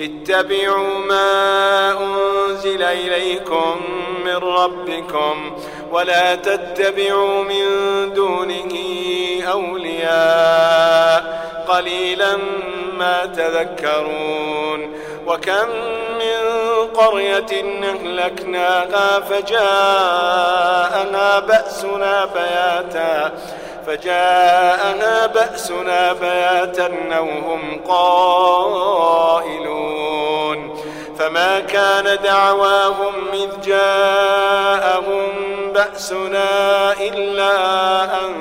اتبعوا ما أنزل إليكم من ربكم ولا تتبعوا من دونه أولياء قليلا ما تذكرون وكم من قرية أهلكناها فجاءنا بأسنا بياتا فجاءنا بأسنا بياتا وهم هم قائلون فما كان دعواهم إذ جاءهم بأسنا إلا أن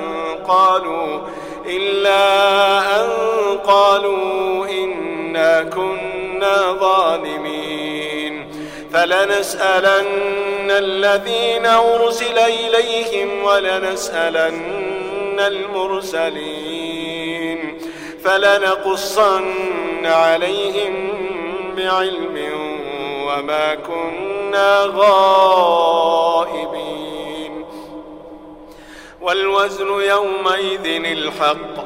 قالوا إلا أن قالوا إنا كنا ظالمين فلنسألن الذين أرسل إليهم ولنسألن من المرسلين فلنقصن عليهم بعلم وما كنا غائبين والوزن يومئذ الحق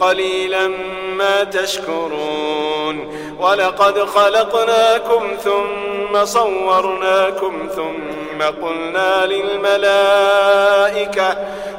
قليلا ما تشكرون. ولقد خلقناكم ثم صورناكم ثم قلنا للملائكة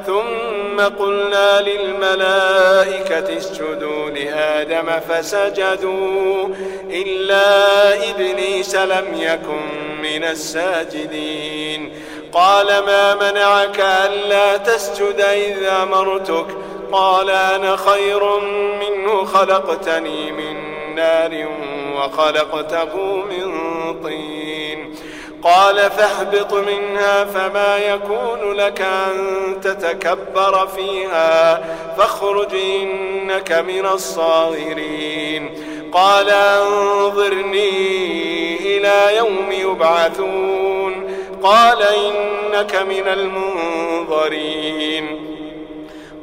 ثم قلنا للملائكة اسجدوا لآدم فسجدوا إلا إبليس لم يكن من الساجدين. قال ما منعك ألا تسجد إذا مرتك قال أنا خير منه خلقتني من نار وخلقته من طين. قال فاهبط منها فما يكون لك أن تتكبر فيها فاخرج إنك من الصاغرين. قال أنظرني إلى يوم يبعثون. قال إنك من المنظرين.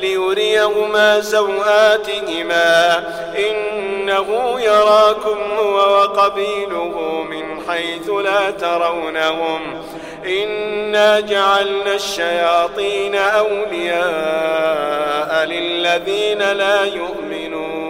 ليريهما سوآتهما إنه يراكم وقبيله من حيث لا ترونهم إنا جعلنا الشياطين أولياء للذين لا يؤمنون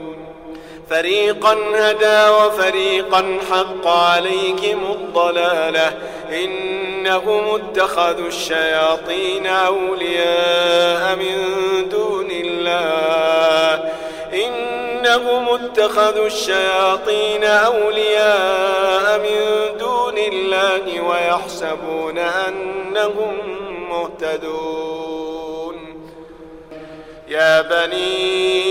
فريقا هدى وفريقا حق عليكم الضلالة إنهم اتخذوا الشياطين أولياء من دون الله إنهم اتخذوا الشياطين أولياء من دون الله ويحسبون أنهم مهتدون. يا بني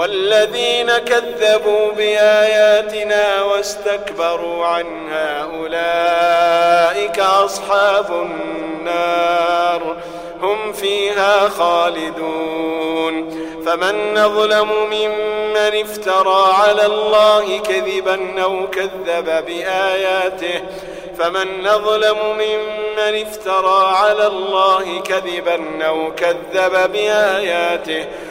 والذين كذبوا بآياتنا واستكبروا عنها أولئك أصحاب النار هم فيها خالدون فمن نظلم ممن افترى على الله كذبا أو كذب بآياته فمن نظلم ممن افترى على الله كذبا أو كذب بآياته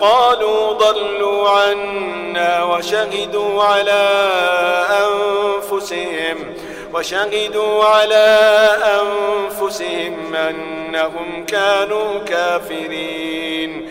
قالوا ضلوا عنا وشهدوا على أنفسهم وشهدوا على أنفسهم أنهم كانوا كافرين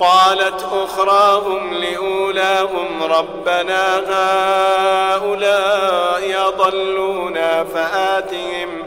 قالت أخراهم لأولاهم ربنا هؤلاء يضلون فآتهم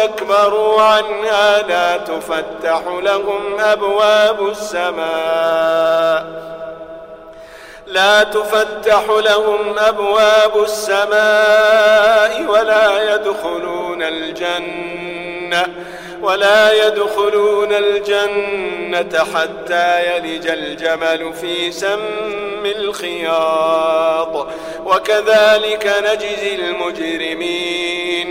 استكبروا عنها لا تفتح لهم أبواب السماء. لا تفتح لهم أبواب السماء ولا يدخلون الجنة ولا يدخلون الجنة حتى يلج الجمل في سم الخياط. وكذلك نجزي المجرمين.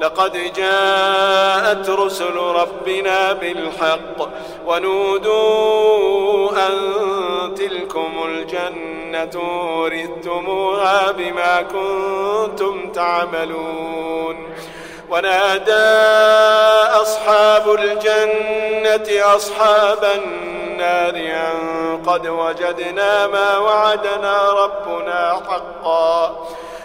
لقد جاءت رسل ربنا بالحق ونودوا أن تلكم الجنة وردتموها بما كنتم تعملون ونادى أصحاب الجنة أصحاب النار أن قد وجدنا ما وعدنا ربنا حقا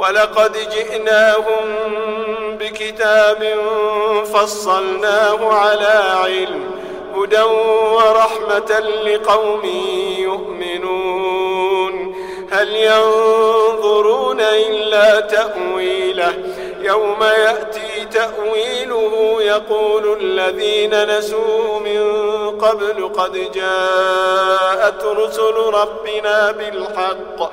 ولقد جئناهم بكتاب فصلناه على علم هدى ورحمة لقوم يؤمنون. هل ينظرون إلا تأويله؟ يوم يأتي تأويله يقول الذين نسوا من قبل قد جاءت رسل ربنا بالحق.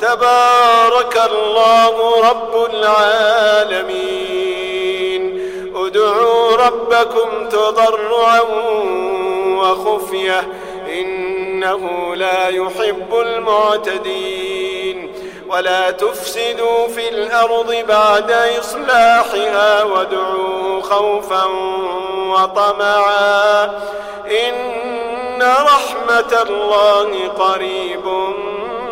تبارك الله رب العالمين. ادعوا ربكم تضرعا وخفية. إنه لا يحب المعتدين. ولا تفسدوا في الأرض بعد إصلاحها وادعوا خوفا وطمعا. إن رحمة الله قريب منه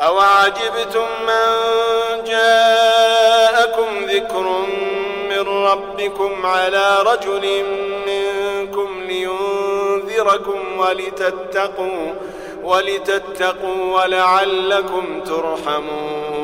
أو عجبتم من جاءكم ذكر من ربكم على رجل منكم لينذركم ولتتقوا, ولتتقوا ولعلكم ترحمون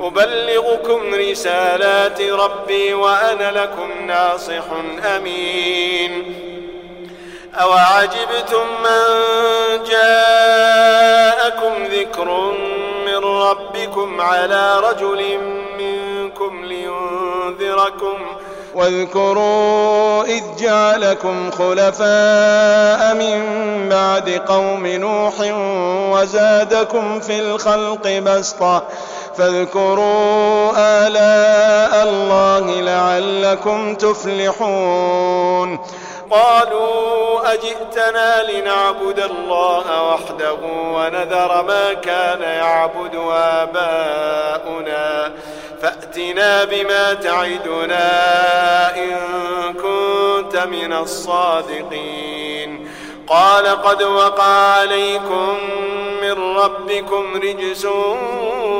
أبلغكم رسالات ربي وأنا لكم ناصح أمين. أوعجبتم من جاءكم ذكر من ربكم على رجل منكم لينذركم. واذكروا إذ جعلكم خلفاء من بعد قوم نوح وزادكم في الخلق بسطة فاذكروا آلاء الله لعلكم تفلحون. قالوا أجئتنا لنعبد الله وحده ونذر ما كان يعبد آباؤنا. فأتنا بما تعدنا إن كنت من الصادقين. قال قد وقع عليكم من ربكم رجسون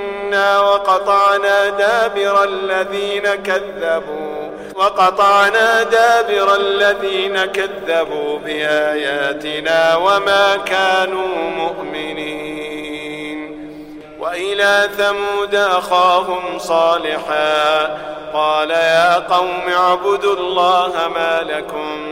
إنا وقطعنا دابر الذين كذبوا وقطعنا دابر الذين كذبوا بآياتنا وما كانوا مؤمنين وإلى ثمود أخاهم صالحا قال يا قوم اعبدوا الله ما لكم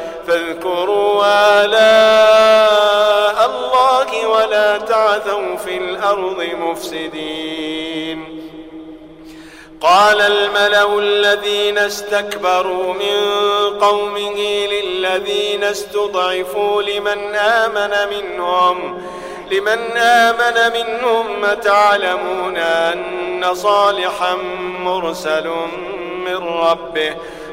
فاذكروا آلاء الله ولا تعثوا في الأرض مفسدين. قال الملأ الذين استكبروا من قومه للذين استضعفوا لمن آمن منهم لمن آمن منهم تعلمون أن صالحا مرسل من ربه؟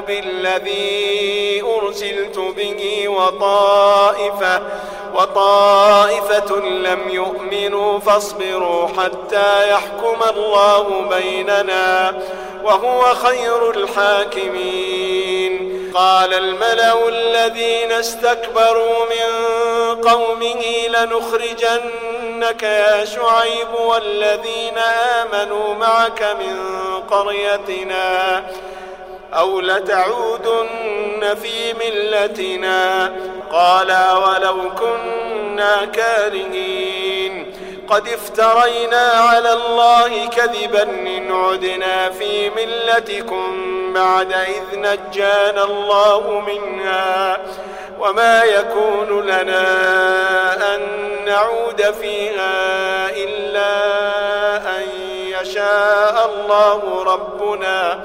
بالذي أرسلت به وطائفة وطائفة لم يؤمنوا فاصبروا حتى يحكم الله بيننا وهو خير الحاكمين. قال الملأ الذين استكبروا من قومه لنخرجنك يا شعيب والذين آمنوا معك من قريتنا أو لتعودن في ملتنا قالا ولو كنا كارهين قد افترينا على الله كذبا إن عدنا في ملتكم بعد إذ نجانا الله منها وما يكون لنا أن نعود فيها إلا أن يشاء الله ربنا ربنا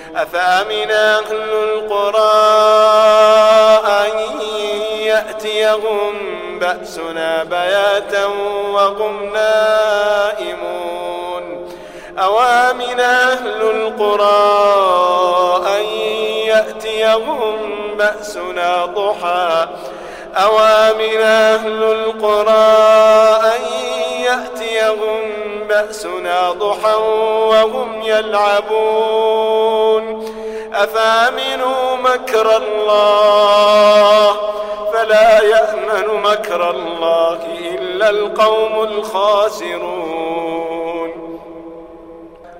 أفأمن أهل القرى أن يأتيهم بأسنا بياتا وهم نائمون؟ أوأمن أهل القرى أن يأتيهم بأسنا ضحى أوامن أهل القرى أن يأتيهم بأسنا ضحى وهم يلعبون أفامنوا مكر الله فلا يأمن مكر الله إلا القوم الخاسرون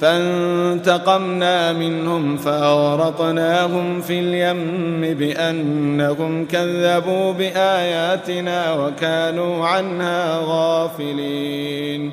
فانتقمنا منهم فأورطناهم في اليم بأنهم كذبوا بآياتنا وكانوا عنها غافلين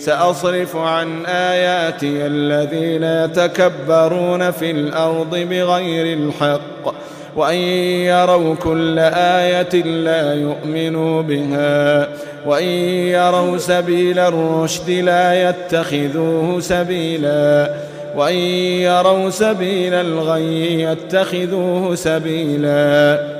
سأصرف عن آياتي الذين يتكبرون في الأرض بغير الحق وأن يروا كل آية لا يؤمنوا بها وإن يروا سبيل الرشد لا يتخذوه سبيلا وإن يروا سبيل الغي يتخذوه سبيلا.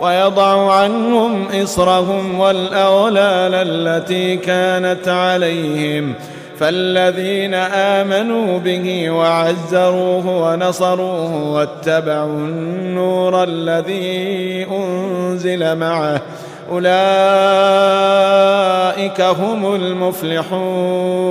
ويضع عنهم إصرهم والأولال التي كانت عليهم فالذين آمنوا به وعزروه ونصروه واتبعوا النور الذي أنزل معه أولئك هم المفلحون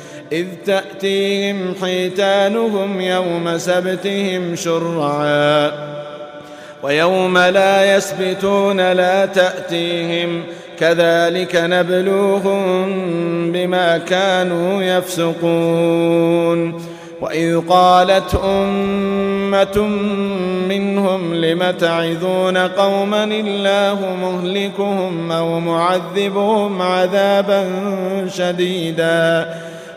إذ تأتيهم حيتانهم يوم سبتهم شرعا ويوم لا يسبتون لا تأتيهم كذلك نبلوهم بما كانوا يفسقون وإذ قالت أمة منهم لم تعذون قوما الله مهلكهم أو معذبهم عذابا شديداً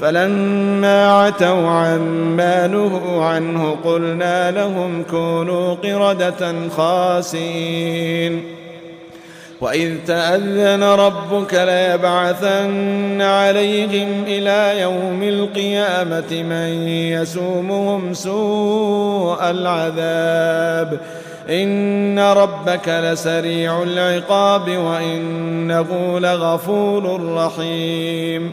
فلما عتوا عما نهوا عنه قلنا لهم كونوا قردة خاسين وإذ تأذن ربك ليبعثن عليهم إلى يوم القيامة من يسومهم سوء العذاب. إن ربك لسريع العقاب وإنه لغفور رحيم.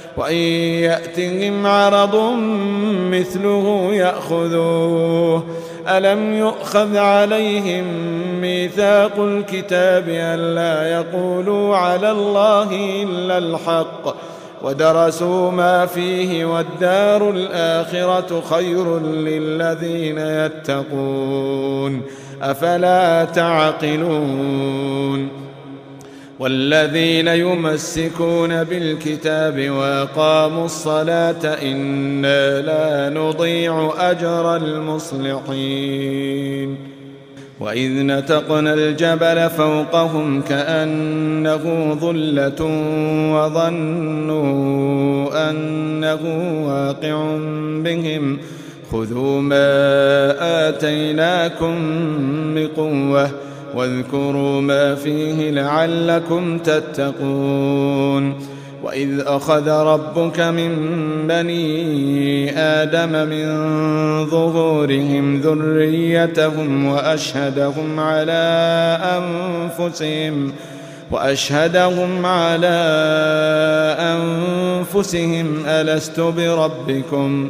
وإن يأتهم عرض مثله يأخذوه ألم يؤخذ عليهم ميثاق الكتاب أن لا يقولوا على الله إلا الحق ودرسوا ما فيه والدار الآخرة خير للذين يتقون أفلا تعقلون والذين يمسكون بالكتاب وقاموا الصلاة إنا لا نضيع أجر المصلحين وإذ نتقنا الجبل فوقهم كأنه ظلة وظنوا أنه واقع بهم خذوا ما آتيناكم بقوة واذكروا ما فيه لعلكم تتقون وإذ أخذ ربك من بني آدم من ظهورهم ذريتهم وأشهدهم على أنفسهم وأشهدهم على أنفسهم ألست بربكم؟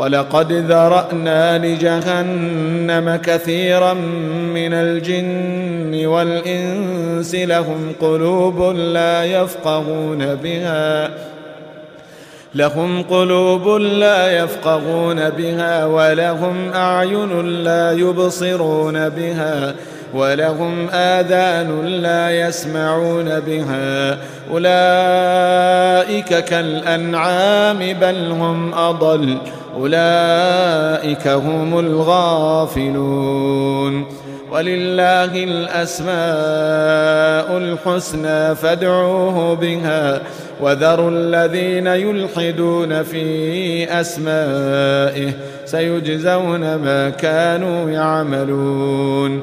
وَلَقَدْ ذَرَأْنَا لِجَهَنَّمَ كَثِيرًا مِنَ الْجِنِّ وَالْإِنسِ لَهُمْ قُلُوبٌ لَا يَفْقَهُونَ بِهَا لهم قلوب لا يفقهون بها ولهم أعين لا يبصرون بها ولهم آذان لا يسمعون بها. أولئك كالأنعام بل هم أضل. أولئك هم الغافلون. ولله الأسماء الحسنى فادعوه بها. وذروا الذين يلحدون في أسمائه. سيجزون ما كانوا يعملون.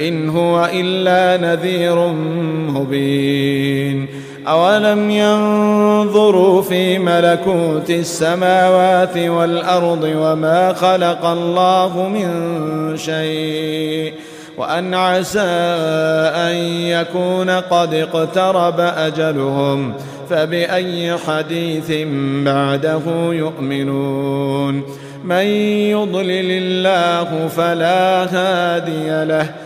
إن هو إلا نذير مبين. أولم ينظروا في ملكوت السماوات والأرض وما خلق الله من شيء وأن عسى أن يكون قد اقترب أجلهم فبأي حديث بعده يؤمنون. من يضلل الله فلا هادي له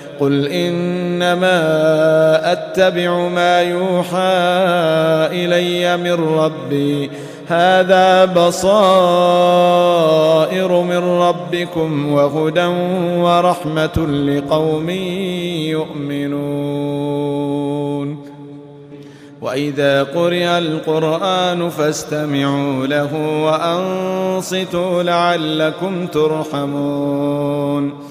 قل إنما أتبع ما يوحى إلي من ربي. هذا بصائر من ربكم وهدى ورحمة لقوم يؤمنون. وإذا قرئ القرآن فاستمعوا له وأنصتوا لعلكم ترحمون.